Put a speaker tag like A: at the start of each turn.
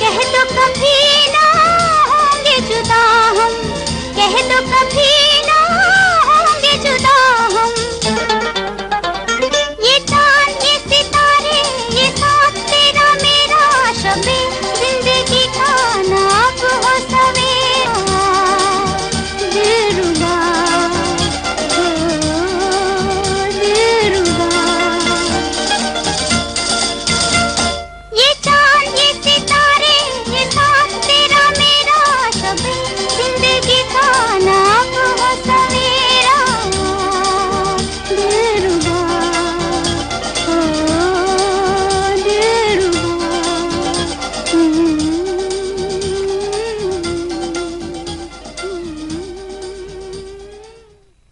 A: कह दो कभी ना होंगे जुदा हम कह दो कभी